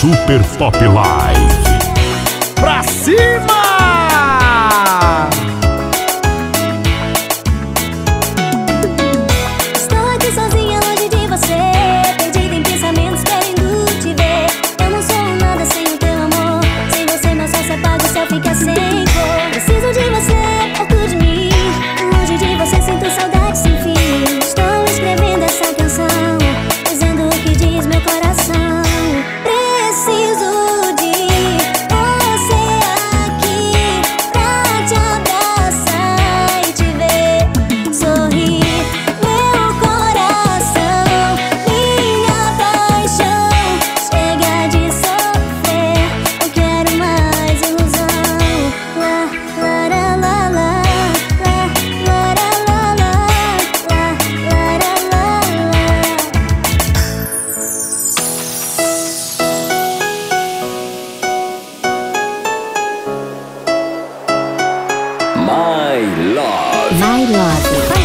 Super Pop Live. Pra cima! My Love. My love